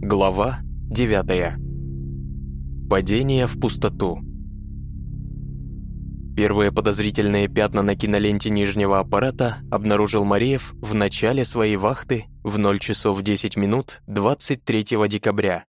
Глава 9. Падение в пустоту. Первые подозрительные пятна на киноленте нижнего аппарата обнаружил Мареев в начале своей вахты в 0 часов 10 минут 23 декабря.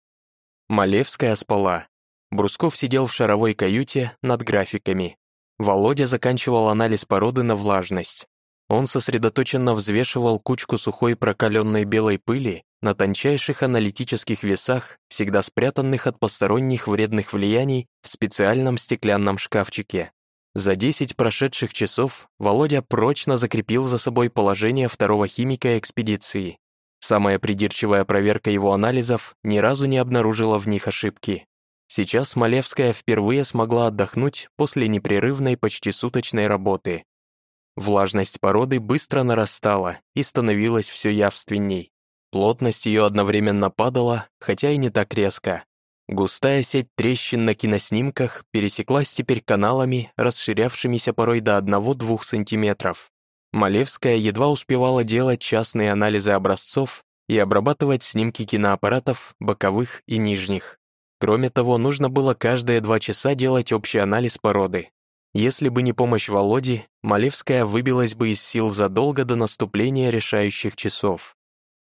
Малевская спала. Брусков сидел в шаровой каюте над графиками. Володя заканчивал анализ породы на влажность. Он сосредоточенно взвешивал кучку сухой прокаленной белой пыли на тончайших аналитических весах, всегда спрятанных от посторонних вредных влияний в специальном стеклянном шкафчике. За 10 прошедших часов Володя прочно закрепил за собой положение второго химика экспедиции. Самая придирчивая проверка его анализов ни разу не обнаружила в них ошибки. Сейчас Малевская впервые смогла отдохнуть после непрерывной почти суточной работы. Влажность породы быстро нарастала и становилась все явственней. Плотность ее одновременно падала, хотя и не так резко. Густая сеть трещин на киноснимках пересеклась теперь каналами, расширявшимися порой до 1-2 сантиметров. Малевская едва успевала делать частные анализы образцов и обрабатывать снимки киноаппаратов, боковых и нижних. Кроме того, нужно было каждые два часа делать общий анализ породы. Если бы не помощь Володи, Малевская выбилась бы из сил задолго до наступления решающих часов.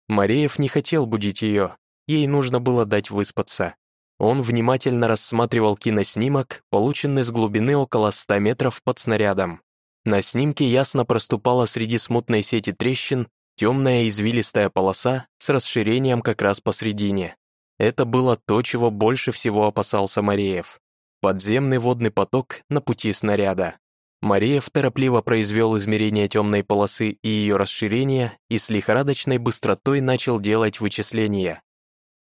Мареев не хотел будить ее, ей нужно было дать выспаться. Он внимательно рассматривал киноснимок, полученный с глубины около 100 метров под снарядом. На снимке ясно проступала среди смутной сети трещин темная извилистая полоса с расширением как раз посредине. Это было то, чего больше всего опасался Мареев. Подземный водный поток на пути снаряда. Мареев торопливо произвел измерение темной полосы и ее расширения и с лихорадочной быстротой начал делать вычисления.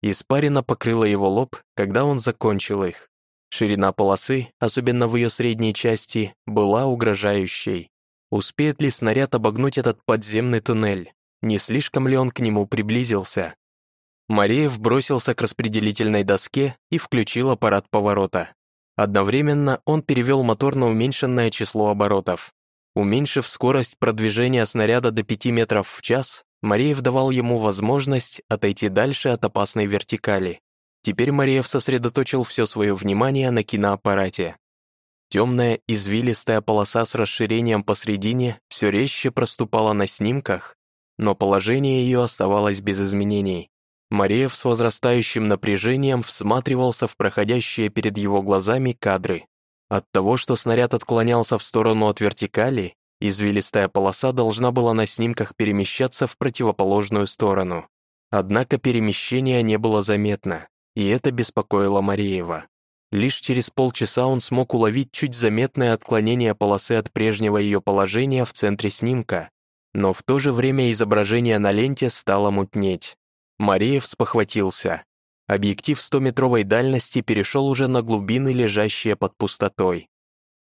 Испарина покрыла его лоб, когда он закончил их. Ширина полосы, особенно в ее средней части, была угрожающей. Успеет ли снаряд обогнуть этот подземный туннель? Не слишком ли он к нему приблизился? Мареев бросился к распределительной доске и включил аппарат поворота. Одновременно он перевел мотор на уменьшенное число оборотов. Уменьшив скорость продвижения снаряда до 5 метров в час, Мареев давал ему возможность отойти дальше от опасной вертикали. Теперь Мареев сосредоточил все свое внимание на киноаппарате. Темная извилистая полоса с расширением посредине все резче проступала на снимках, но положение ее оставалось без изменений. Мареев с возрастающим напряжением всматривался в проходящие перед его глазами кадры. От того, что снаряд отклонялся в сторону от вертикали, Извилистая полоса должна была на снимках перемещаться в противоположную сторону. Однако перемещения не было заметно, и это беспокоило Мареева. Лишь через полчаса он смог уловить чуть заметное отклонение полосы от прежнего ее положения в центре снимка, но в то же время изображение на ленте стало мутнеть. Мареев спохватился. Объектив 100-метровой дальности перешел уже на глубины, лежащие под пустотой.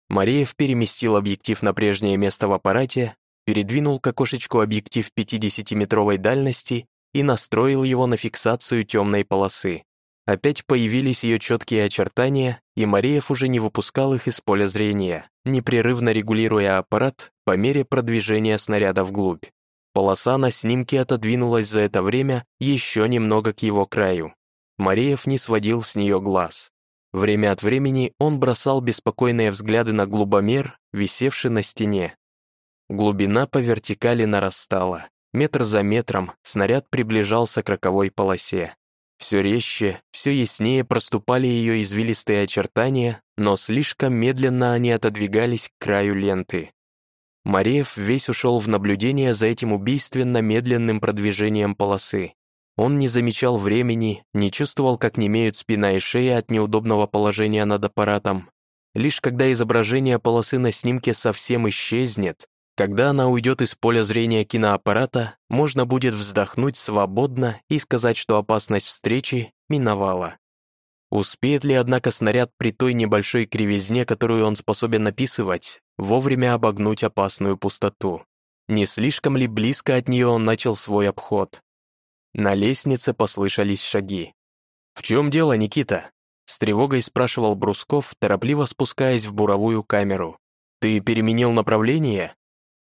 Мареев переместил объектив на прежнее место в аппарате, передвинул к окошечку объектив 50-метровой дальности и настроил его на фиксацию темной полосы. Опять появились ее четкие очертания, и Мареев уже не выпускал их из поля зрения, непрерывно регулируя аппарат по мере продвижения снаряда вглубь. Полоса на снимке отодвинулась за это время еще немного к его краю. Мареев не сводил с нее глаз. Время от времени он бросал беспокойные взгляды на глубомер, висевший на стене. Глубина по вертикали нарастала. Метр за метром снаряд приближался к роковой полосе. Все резче, все яснее проступали ее извилистые очертания, но слишком медленно они отодвигались к краю ленты. Мареев весь ушел в наблюдение за этим убийственно медленным продвижением полосы. Он не замечал времени, не чувствовал, как немеют спина и шея от неудобного положения над аппаратом. Лишь когда изображение полосы на снимке совсем исчезнет, когда она уйдет из поля зрения киноаппарата, можно будет вздохнуть свободно и сказать, что опасность встречи миновала. Успеет ли, однако, снаряд при той небольшой кривизне, которую он способен описывать, вовремя обогнуть опасную пустоту? Не слишком ли близко от нее он начал свой обход? На лестнице послышались шаги. «В чем дело, Никита?» С тревогой спрашивал Брусков, торопливо спускаясь в буровую камеру. «Ты переменил направление?»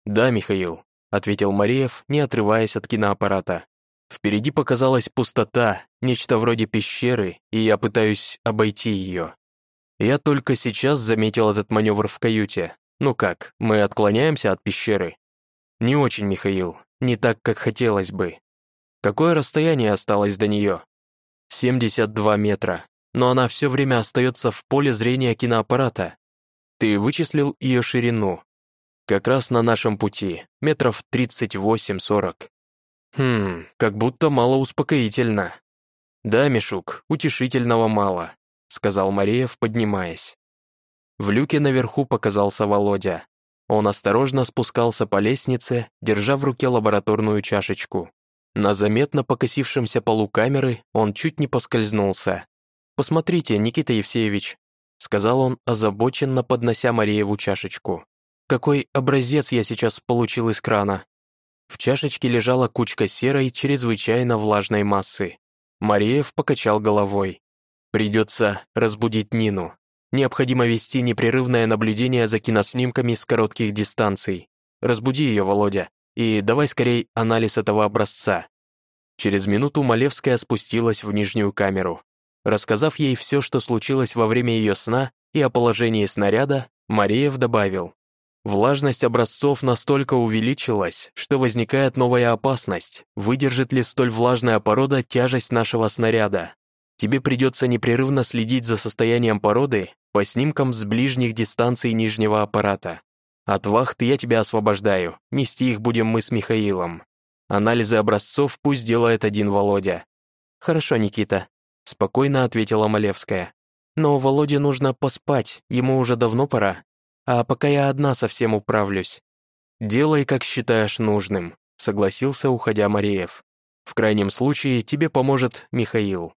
«Да, Михаил», — ответил Мареев, не отрываясь от киноаппарата. Впереди показалась пустота, нечто вроде пещеры, и я пытаюсь обойти ее. Я только сейчас заметил этот маневр в каюте. Ну как, мы отклоняемся от пещеры? Не очень, Михаил, не так, как хотелось бы. Какое расстояние осталось до нее? 72 метра, но она все время остается в поле зрения киноаппарата. Ты вычислил ее ширину. Как раз на нашем пути, метров 38-40. Хм, как будто мало успокоительно. Да, Мишук, утешительного мало, сказал Мареев, поднимаясь. В люке наверху показался Володя. Он осторожно спускался по лестнице, держа в руке лабораторную чашечку. На заметно покосившемся полу камеры он чуть не поскользнулся. «Посмотрите, Никита Евсеевич», — сказал он, озабоченно поднося Марееву чашечку. «Какой образец я сейчас получил из крана?» В чашечке лежала кучка серой, чрезвычайно влажной массы. Мареев покачал головой. «Придется разбудить Нину. Необходимо вести непрерывное наблюдение за киноснимками с коротких дистанций. Разбуди ее, Володя, и давай скорей анализ этого образца». Через минуту Малевская спустилась в нижнюю камеру. Рассказав ей все, что случилось во время ее сна и о положении снаряда, Мареев добавил, Влажность образцов настолько увеличилась, что возникает новая опасность. Выдержит ли столь влажная порода тяжесть нашего снаряда? Тебе придется непрерывно следить за состоянием породы по снимкам с ближних дистанций нижнего аппарата. От вахты я тебя освобождаю, нести их будем мы с Михаилом. Анализы образцов пусть делает один Володя. Хорошо, Никита, спокойно ответила Малевская. Но Володе нужно поспать, ему уже давно пора а пока я одна совсем управлюсь. Делай, как считаешь нужным», — согласился, уходя Мареев. «В крайнем случае тебе поможет Михаил».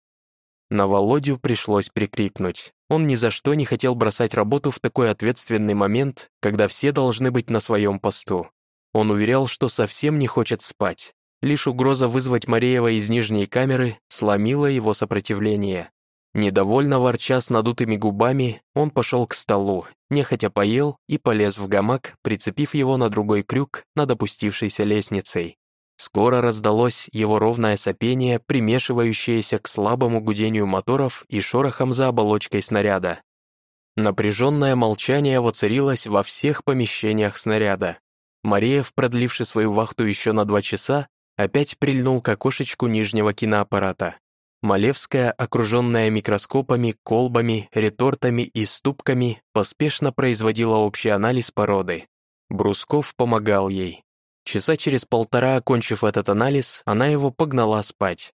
На Володю пришлось прикрикнуть. Он ни за что не хотел бросать работу в такой ответственный момент, когда все должны быть на своем посту. Он уверял, что совсем не хочет спать. Лишь угроза вызвать Мареева из нижней камеры сломила его сопротивление. Недовольно ворча с надутыми губами, он пошел к столу, нехотя поел и полез в гамак, прицепив его на другой крюк над опустившейся лестницей. Скоро раздалось его ровное сопение, примешивающееся к слабому гудению моторов и шорохам за оболочкой снаряда. Напряженное молчание воцарилось во всех помещениях снаряда. Мареев, продливший свою вахту еще на два часа, опять прильнул к окошечку нижнего киноаппарата. Малевская, окруженная микроскопами, колбами, ретортами и ступками, поспешно производила общий анализ породы. Брусков помогал ей. Часа через полтора, окончив этот анализ, она его погнала спать.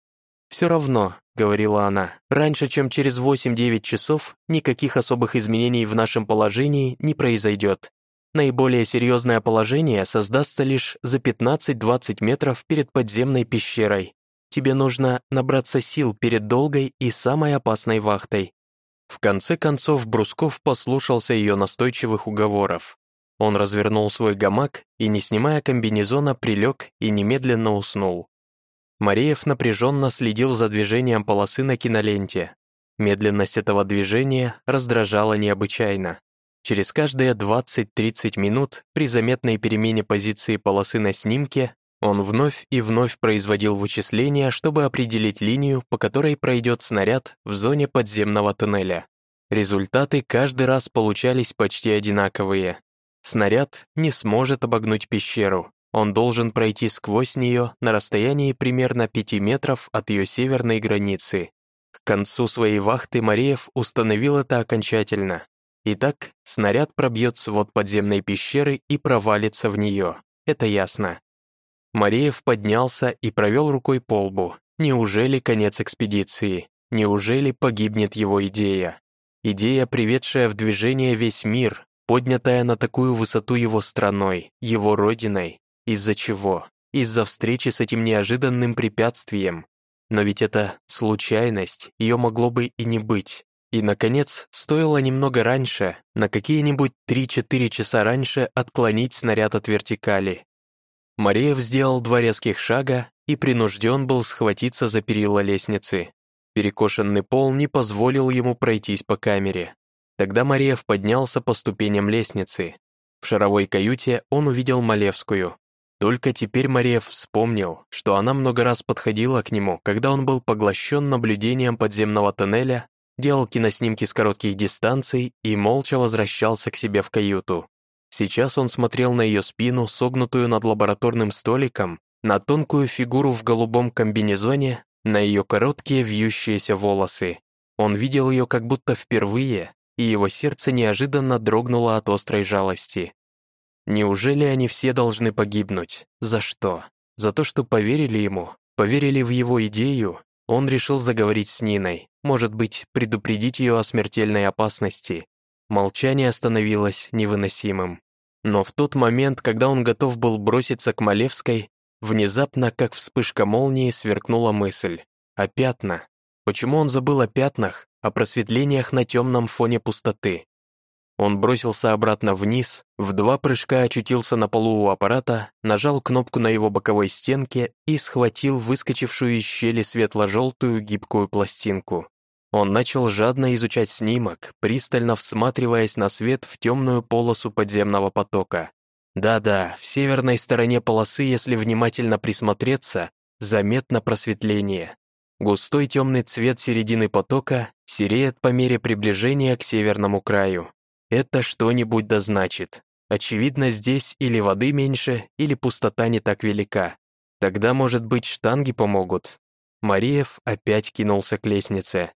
«Все равно», — говорила она, — «раньше, чем через 8-9 часов, никаких особых изменений в нашем положении не произойдет. Наиболее серьезное положение создастся лишь за 15-20 метров перед подземной пещерой, Тебе нужно набраться сил перед долгой и самой опасной вахтой». В конце концов Брусков послушался ее настойчивых уговоров. Он развернул свой гамак и, не снимая комбинезона, прилег и немедленно уснул. Мареев напряженно следил за движением полосы на киноленте. Медленность этого движения раздражала необычайно. Через каждые 20-30 минут при заметной перемене позиции полосы на снимке он вновь и вновь производил вычисления, чтобы определить линию, по которой пройдет снаряд в зоне подземного туннеля. Результаты каждый раз получались почти одинаковые. Снаряд не сможет обогнуть пещеру. Он должен пройти сквозь нее на расстоянии примерно 5 метров от ее северной границы. К концу своей вахты Мареев установил это окончательно. Итак, снаряд пробьет свод подземной пещеры и провалится в нее. Это ясно. Мареев поднялся и провел рукой по лбу. Неужели конец экспедиции? Неужели погибнет его идея? Идея, приведшая в движение весь мир, поднятая на такую высоту его страной, его родиной. Из-за чего? Из-за встречи с этим неожиданным препятствием. Но ведь это случайность, ее могло бы и не быть. И, наконец, стоило немного раньше, на какие-нибудь 3-4 часа раньше отклонить снаряд от вертикали, Мареев сделал два резких шага и принужден был схватиться за перила лестницы. Перекошенный пол не позволил ему пройтись по камере. Тогда Мареев поднялся по ступеням лестницы. В шаровой каюте он увидел Малевскую. Только теперь Мариев вспомнил, что она много раз подходила к нему, когда он был поглощен наблюдением подземного тоннеля, делал киноснимки с коротких дистанций и молча возвращался к себе в каюту. Сейчас он смотрел на ее спину, согнутую над лабораторным столиком, на тонкую фигуру в голубом комбинезоне, на ее короткие вьющиеся волосы. Он видел ее как будто впервые, и его сердце неожиданно дрогнуло от острой жалости. Неужели они все должны погибнуть? За что? За то, что поверили ему, поверили в его идею, он решил заговорить с Ниной, может быть, предупредить ее о смертельной опасности. Молчание становилось невыносимым. Но в тот момент, когда он готов был броситься к Малевской, внезапно, как вспышка молнии, сверкнула мысль. О пятна. Почему он забыл о пятнах, о просветлениях на темном фоне пустоты? Он бросился обратно вниз, в два прыжка очутился на полу у аппарата, нажал кнопку на его боковой стенке и схватил выскочившую из щели светло-желтую гибкую пластинку. Он начал жадно изучать снимок, пристально всматриваясь на свет в темную полосу подземного потока. Да-да, в северной стороне полосы, если внимательно присмотреться, заметно просветление. Густой темный цвет середины потока сереет по мере приближения к северному краю. Это что-нибудь да значит. Очевидно, здесь или воды меньше, или пустота не так велика. Тогда, может быть, штанги помогут. Мариев опять кинулся к лестнице.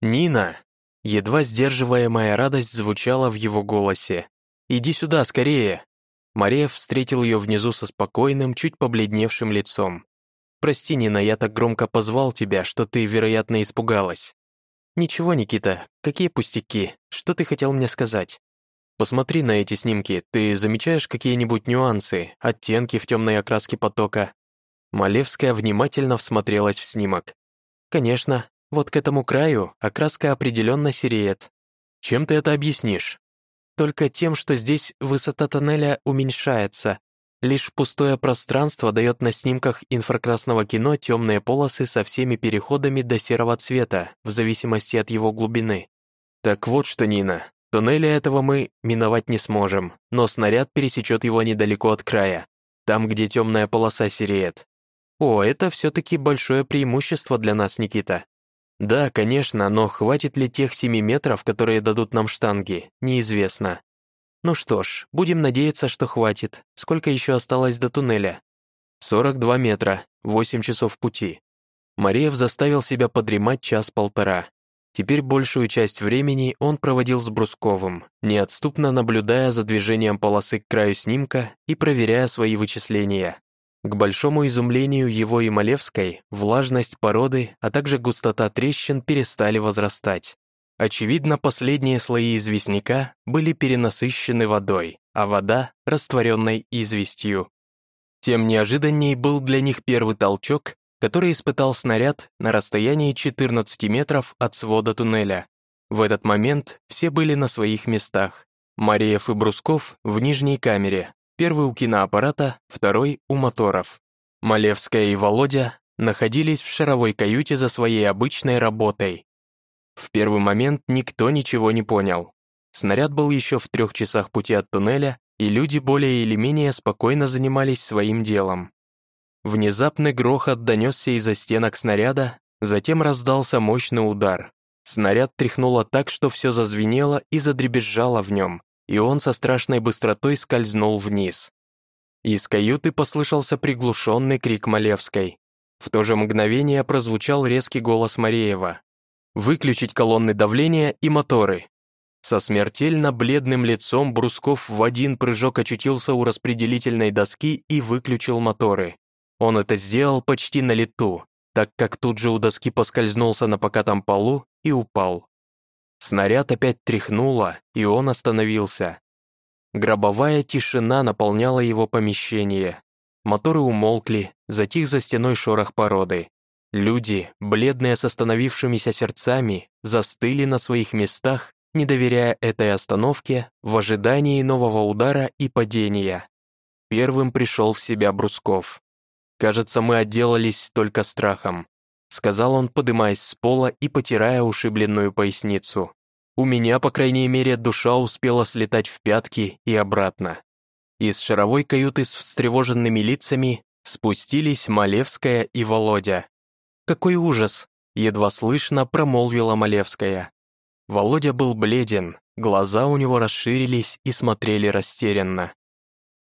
«Нина!» Едва сдерживаемая радость звучала в его голосе. «Иди сюда, скорее!» Мариев встретил ее внизу со спокойным, чуть побледневшим лицом. «Прости, Нина, я так громко позвал тебя, что ты, вероятно, испугалась. «Ничего, Никита, какие пустяки? Что ты хотел мне сказать?» «Посмотри на эти снимки, ты замечаешь какие-нибудь нюансы, оттенки в темной окраске потока?» Малевская внимательно всмотрелась в снимок. «Конечно, вот к этому краю окраска определенно сереет. Чем ты это объяснишь?» «Только тем, что здесь высота тоннеля уменьшается, Лишь пустое пространство дает на снимках инфракрасного кино темные полосы со всеми переходами до серого цвета, в зависимости от его глубины. Так вот что, Нина, туннеля этого мы миновать не сможем, но снаряд пересечет его недалеко от края, там, где темная полоса сереет. О, это все-таки большое преимущество для нас, Никита. Да, конечно, но хватит ли тех 7 метров, которые дадут нам штанги, неизвестно. Ну что ж, будем надеяться, что хватит. Сколько еще осталось до туннеля? 42 метра, 8 часов пути. Мариев заставил себя подремать час-полтора. Теперь большую часть времени он проводил с Брусковым, неотступно наблюдая за движением полосы к краю снимка и проверяя свои вычисления. К большому изумлению его и Малевской, влажность породы, а также густота трещин перестали возрастать. Очевидно, последние слои известняка были перенасыщены водой, а вода — растворенной известью. Тем неожиданней был для них первый толчок, который испытал снаряд на расстоянии 14 метров от свода туннеля. В этот момент все были на своих местах. Мариев и Брусков в нижней камере, первый у киноаппарата, второй у моторов. Малевская и Володя находились в шаровой каюте за своей обычной работой, в первый момент никто ничего не понял. Снаряд был еще в трех часах пути от туннеля, и люди более или менее спокойно занимались своим делом. Внезапный грохот донесся из-за стенок снаряда, затем раздался мощный удар. Снаряд тряхнуло так, что все зазвенело и задребезжало в нем, и он со страшной быстротой скользнул вниз. Из каюты послышался приглушенный крик Малевской. В то же мгновение прозвучал резкий голос Мареева выключить колонны давления и моторы. Со смертельно бледным лицом Брусков в один прыжок очутился у распределительной доски и выключил моторы. Он это сделал почти на лету, так как тут же у доски поскользнулся на покатом полу и упал. Снаряд опять тряхнуло, и он остановился. Гробовая тишина наполняла его помещение. Моторы умолкли, затих за стеной шорох породы. Люди, бледные с остановившимися сердцами, застыли на своих местах, не доверяя этой остановке, в ожидании нового удара и падения. Первым пришел в себя Брусков. «Кажется, мы отделались только страхом», сказал он, подымаясь с пола и потирая ушибленную поясницу. «У меня, по крайней мере, душа успела слетать в пятки и обратно». Из шаровой каюты с встревоженными лицами спустились Малевская и Володя. «Какой ужас!» — едва слышно промолвила Малевская. Володя был бледен, глаза у него расширились и смотрели растерянно.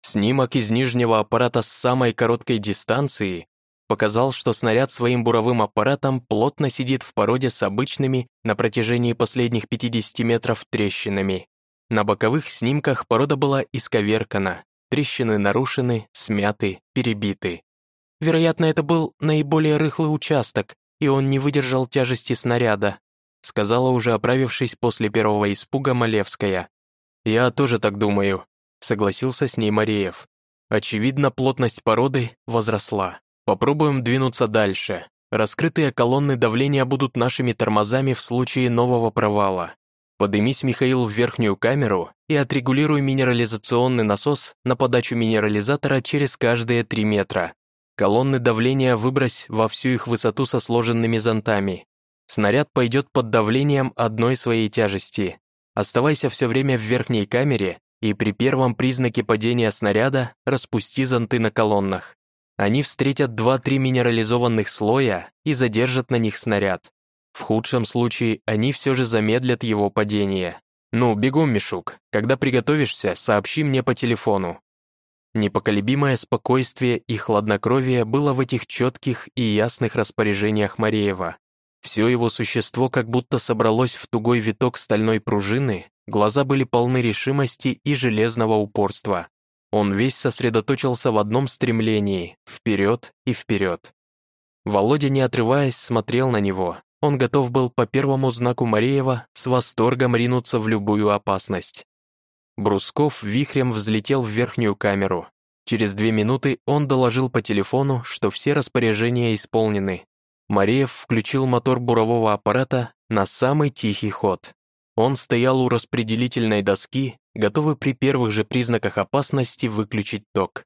Снимок из нижнего аппарата с самой короткой дистанции показал, что снаряд своим буровым аппаратом плотно сидит в породе с обычными на протяжении последних 50 метров трещинами. На боковых снимках порода была исковеркана, трещины нарушены, смяты, перебиты. Вероятно, это был наиболее рыхлый участок, и он не выдержал тяжести снаряда, сказала уже оправившись после первого испуга Малевская. «Я тоже так думаю», — согласился с ней Мареев. «Очевидно, плотность породы возросла. Попробуем двинуться дальше. Раскрытые колонны давления будут нашими тормозами в случае нового провала. Подымись, Михаил, в верхнюю камеру и отрегулируй минерализационный насос на подачу минерализатора через каждые 3 метра. Колонны давления выбрось во всю их высоту со сложенными зонтами. Снаряд пойдет под давлением одной своей тяжести. Оставайся все время в верхней камере и при первом признаке падения снаряда распусти зонты на колоннах. Они встретят 2-3 минерализованных слоя и задержат на них снаряд. В худшем случае они все же замедлят его падение. Ну, бегом, Мишук, когда приготовишься, сообщи мне по телефону. Непоколебимое спокойствие и хладнокровие было в этих четких и ясных распоряжениях Мареева. Все его существо как будто собралось в тугой виток стальной пружины, глаза были полны решимости и железного упорства. Он весь сосредоточился в одном стремлении — вперед и вперед. Володя, не отрываясь, смотрел на него. Он готов был по первому знаку Мареева с восторгом ринуться в любую опасность. Брусков вихрем взлетел в верхнюю камеру. Через две минуты он доложил по телефону, что все распоряжения исполнены, Мареев включил мотор бурового аппарата на самый тихий ход. Он стоял у распределительной доски, готовый при первых же признаках опасности выключить ток.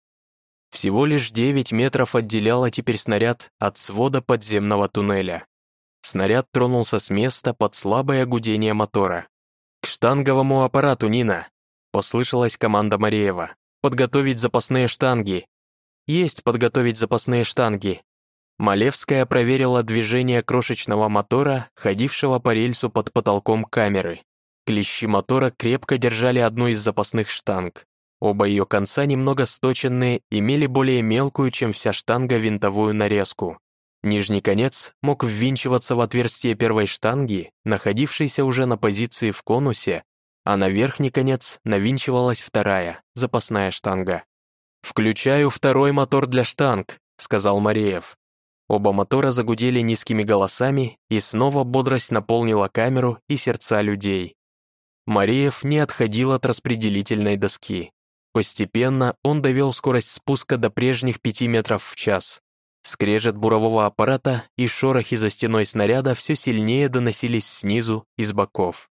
Всего лишь 9 метров отделяло теперь снаряд от свода подземного туннеля. Снаряд тронулся с места под слабое гудение мотора. «К штанговому аппарату, Нина!» — послышалась команда Мареева. «Подготовить запасные штанги!» «Есть подготовить запасные штанги!» Малевская проверила движение крошечного мотора, ходившего по рельсу под потолком камеры. Клещи мотора крепко держали одну из запасных штанг. Оба ее конца, немного сточенные, имели более мелкую, чем вся штанга, винтовую нарезку. Нижний конец мог ввинчиваться в отверстие первой штанги, находившейся уже на позиции в конусе, а на верхний конец навинчивалась вторая, запасная штанга. «Включаю второй мотор для штанг», — сказал Мареев. Оба мотора загудели низкими голосами, и снова бодрость наполнила камеру и сердца людей. Мариев не отходил от распределительной доски. Постепенно он довел скорость спуска до прежних 5 метров в час. Скрежет бурового аппарата и шорохи за стеной снаряда все сильнее доносились снизу и с боков.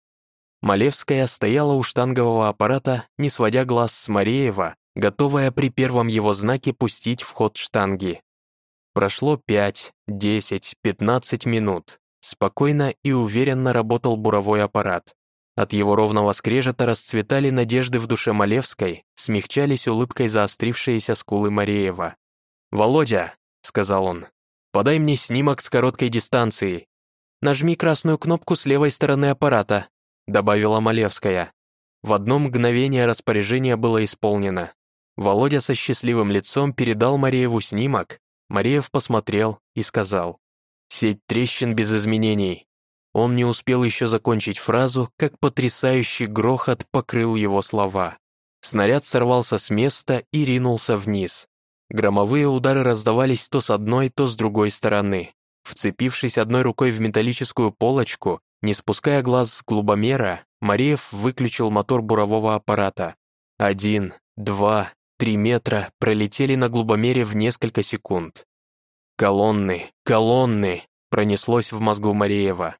Малевская стояла у штангового аппарата, не сводя глаз с Мареева, готовая при первом его знаке пустить в ход штанги. Прошло 5, 10, 15 минут. Спокойно и уверенно работал буровой аппарат. От его ровного скрежета расцветали надежды в душе Малевской, смягчались улыбкой заострившиеся скулы Мареева. «Володя», — сказал он, — «подай мне снимок с короткой дистанции. Нажми красную кнопку с левой стороны аппарата», — добавила Малевская. В одно мгновение распоряжение было исполнено. Володя со счастливым лицом передал Марееву снимок, Мареев посмотрел и сказал, «Сеть трещин без изменений». Он не успел еще закончить фразу, как потрясающий грохот покрыл его слова. Снаряд сорвался с места и ринулся вниз. Громовые удары раздавались то с одной, то с другой стороны. Вцепившись одной рукой в металлическую полочку, не спуская глаз с глубомера, Мареев выключил мотор бурового аппарата. Один, два, Три метра пролетели на глубомере в несколько секунд. «Колонны! Колонны!» пронеслось в мозгу Мареева.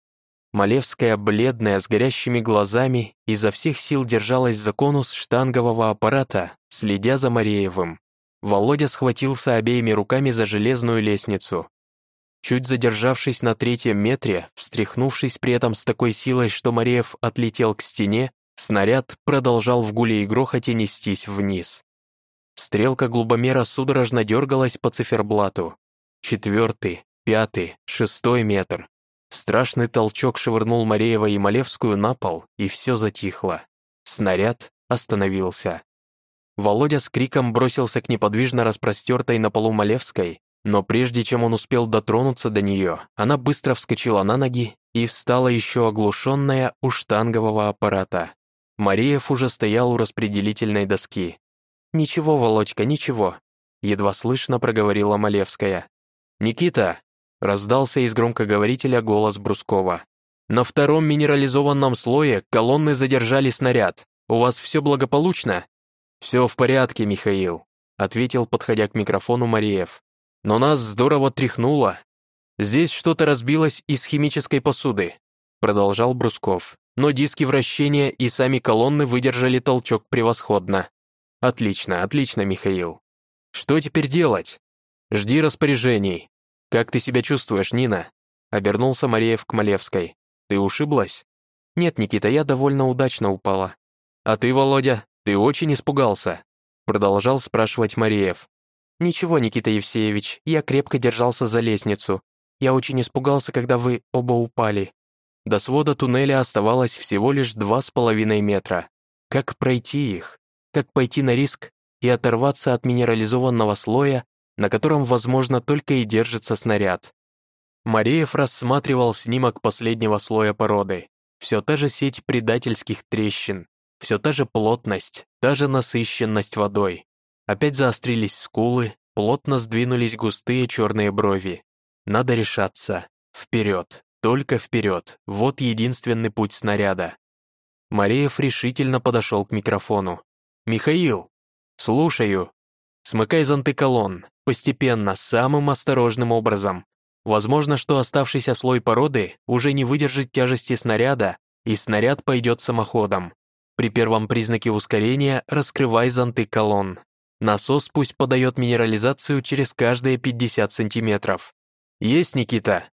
Малевская, бледная, с горящими глазами, изо всех сил держалась за конус штангового аппарата, следя за Мареевым. Володя схватился обеими руками за железную лестницу. Чуть задержавшись на третьем метре, встряхнувшись при этом с такой силой, что Мареев отлетел к стене, снаряд продолжал в гуле и грохоте нестись вниз. Стрелка глубомера судорожно дергалась по циферблату. Четвертый, пятый, шестой метр. Страшный толчок швырнул Мареева и Малевскую на пол, и все затихло. Снаряд остановился. Володя с криком бросился к неподвижно распростертой на полу Малевской, но прежде чем он успел дотронуться до нее, она быстро вскочила на ноги и встала еще оглушенная у штангового аппарата. Мариев уже стоял у распределительной доски. «Ничего, Володька, ничего», — едва слышно проговорила Малевская. «Никита!» — раздался из громкоговорителя голос Брускова. «На втором минерализованном слое колонны задержали снаряд. У вас все благополучно?» «Все в порядке, Михаил», — ответил, подходя к микрофону Мариев. «Но нас здорово тряхнуло. Здесь что-то разбилось из химической посуды», — продолжал Брусков. «Но диски вращения и сами колонны выдержали толчок превосходно». «Отлично, отлично, Михаил. Что теперь делать?» «Жди распоряжений. Как ты себя чувствуешь, Нина?» Обернулся Мареев к Малевской. «Ты ушиблась?» «Нет, Никита, я довольно удачно упала». «А ты, Володя, ты очень испугался?» Продолжал спрашивать Мареев. «Ничего, Никита Евсеевич, я крепко держался за лестницу. Я очень испугался, когда вы оба упали». До свода туннеля оставалось всего лишь два с половиной метра. Как пройти их? Как пойти на риск и оторваться от минерализованного слоя на котором, возможно, только и держится снаряд. Мареев рассматривал снимок последнего слоя породы. Все та же сеть предательских трещин, все та же плотность, та же насыщенность водой. Опять заострились скулы, плотно сдвинулись густые черные брови. Надо решаться. Вперед, только вперед. Вот единственный путь снаряда. Мареев решительно подошел к микрофону. «Михаил!» «Слушаю!» «Смыкай зонты колонн, постепенно, самым осторожным образом. Возможно, что оставшийся слой породы уже не выдержит тяжести снаряда, и снаряд пойдет самоходом. При первом признаке ускорения раскрывай зонты колонн. Насос пусть подает минерализацию через каждые 50 сантиметров. Есть, Никита?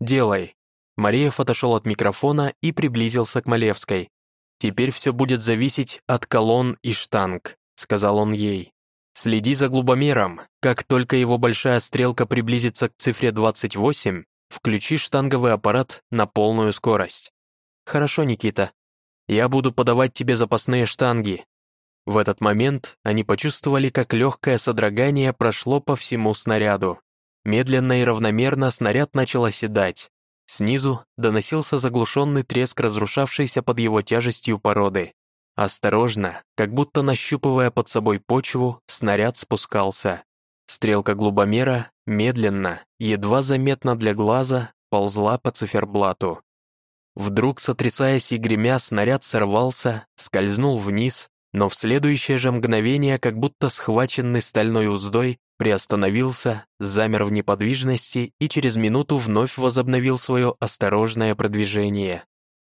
Делай. Мареев отошел от микрофона и приблизился к Малевской. «Теперь все будет зависеть от колонн и штанг», — сказал он ей. Следи за глубомером. Как только его большая стрелка приблизится к цифре 28, включи штанговый аппарат на полную скорость. Хорошо, Никита. Я буду подавать тебе запасные штанги. В этот момент они почувствовали, как легкое содрогание прошло по всему снаряду. Медленно и равномерно снаряд начал оседать. Снизу доносился заглушенный треск разрушавшейся под его тяжестью породы. Осторожно, как будто нащупывая под собой почву, снаряд спускался. Стрелка глубомера медленно, едва заметно для глаза, ползла по циферблату. Вдруг, сотрясаясь и гремя, снаряд сорвался, скользнул вниз, но в следующее же мгновение, как будто схваченный стальной уздой, приостановился, замер в неподвижности и через минуту вновь возобновил свое осторожное продвижение.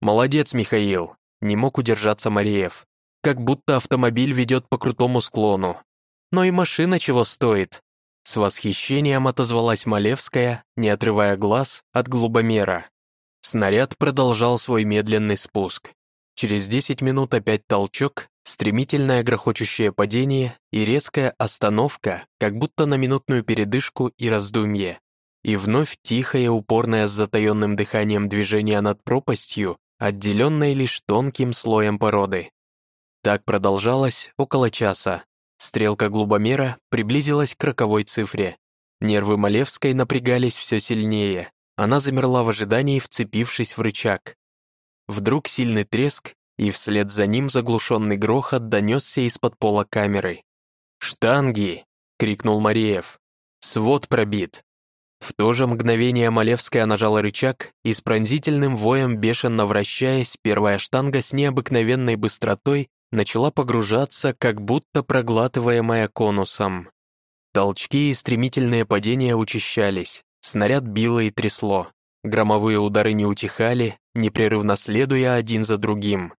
«Молодец, Михаил!» Не мог удержаться Мариев. Как будто автомобиль ведет по крутому склону. Но и машина чего стоит. С восхищением отозвалась Малевская, не отрывая глаз от глубомера. Снаряд продолжал свой медленный спуск. Через 10 минут опять толчок, стремительное грохочущее падение и резкая остановка, как будто на минутную передышку и раздумье. И вновь тихое, упорное с затаенным дыханием движение над пропастью, отделенной лишь тонким слоем породы. Так продолжалось около часа. Стрелка глубомера приблизилась к роковой цифре. Нервы Малевской напрягались все сильнее. Она замерла в ожидании, вцепившись в рычаг. Вдруг сильный треск, и вслед за ним заглушенный грохот донесся из-под пола камеры. «Штанги!» — крикнул Мареев. «Свод пробит!» В то же мгновение Малевская нажала рычаг, и с пронзительным воем, бешено вращаясь, первая штанга с необыкновенной быстротой начала погружаться, как будто проглатываемая конусом. Толчки и стремительные падения учащались, снаряд било и трясло. Громовые удары не утихали, непрерывно следуя один за другим.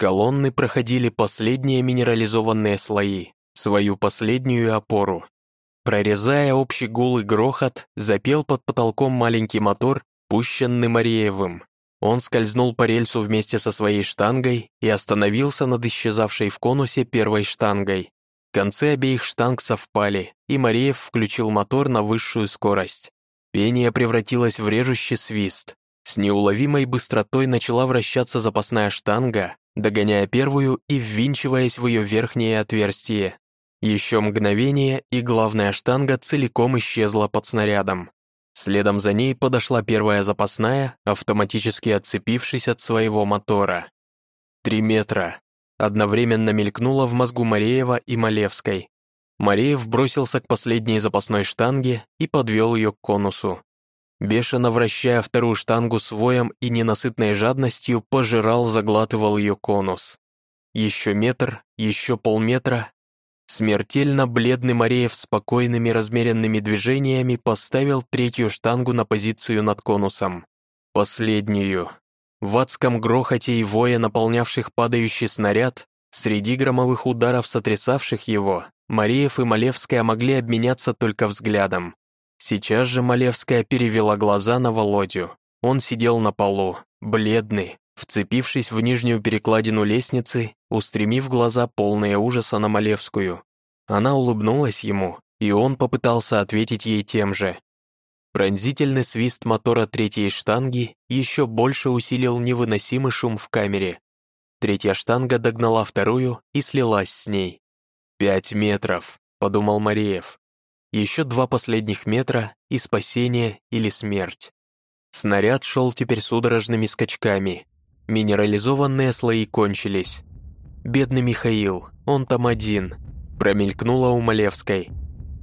Колонны проходили последние минерализованные слои, свою последнюю опору, Прорезая общий гул и грохот, запел под потолком маленький мотор, пущенный Мареевым. Он скользнул по рельсу вместе со своей штангой и остановился над исчезавшей в конусе первой штангой. Концы обеих штанг совпали, и Мареев включил мотор на высшую скорость. Пение превратилось в режущий свист. С неуловимой быстротой начала вращаться запасная штанга, догоняя первую и ввинчиваясь в ее верхнее отверстие. Еще мгновение, и главная штанга целиком исчезла под снарядом. Следом за ней подошла первая запасная, автоматически отцепившись от своего мотора. Три метра. Одновременно мелькнуло в мозгу Мареева и Малевской. Мареев бросился к последней запасной штанге и подвел ее к конусу. Бешено вращая вторую штангу своем и ненасытной жадностью, пожирал, заглатывал ее конус. Еще метр, еще полметра. Смертельно бледный Мареев спокойными размеренными движениями поставил третью штангу на позицию над конусом. Последнюю. В адском грохоте и вое, наполнявших падающий снаряд, среди громовых ударов, сотрясавших его, Мареев и Малевская могли обменяться только взглядом. Сейчас же Малевская перевела глаза на Володю. Он сидел на полу, бледный, вцепившись в нижнюю перекладину лестницы, устремив глаза полные ужаса на Малевскую. Она улыбнулась ему, и он попытался ответить ей тем же. Пронзительный свист мотора третьей штанги еще больше усилил невыносимый шум в камере. Третья штанга догнала вторую и слилась с ней. «Пять метров», — подумал Мареев. Еще два последних метра и спасение или смерть. Снаряд шел теперь судорожными скачками. Минерализованные слои кончились. Бедный Михаил, он там один. Промелькнула у Малевской.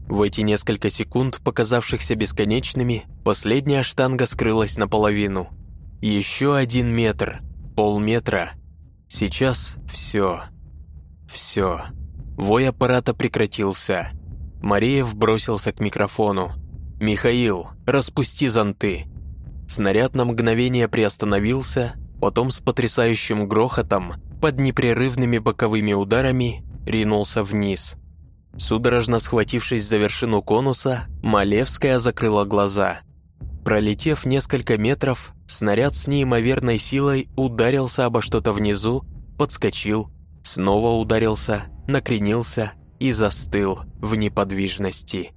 В эти несколько секунд, показавшихся бесконечными, последняя штанга скрылась наполовину. Еще один метр, полметра. Сейчас все. Все. Вой аппарата прекратился. Мареев бросился к микрофону. «Михаил, распусти зонты!» Снаряд на мгновение приостановился, потом с потрясающим грохотом, под непрерывными боковыми ударами, ринулся вниз – Судорожно схватившись за вершину конуса, Малевская закрыла глаза. Пролетев несколько метров, снаряд с неимоверной силой ударился обо что-то внизу, подскочил, снова ударился, накренился и застыл в неподвижности.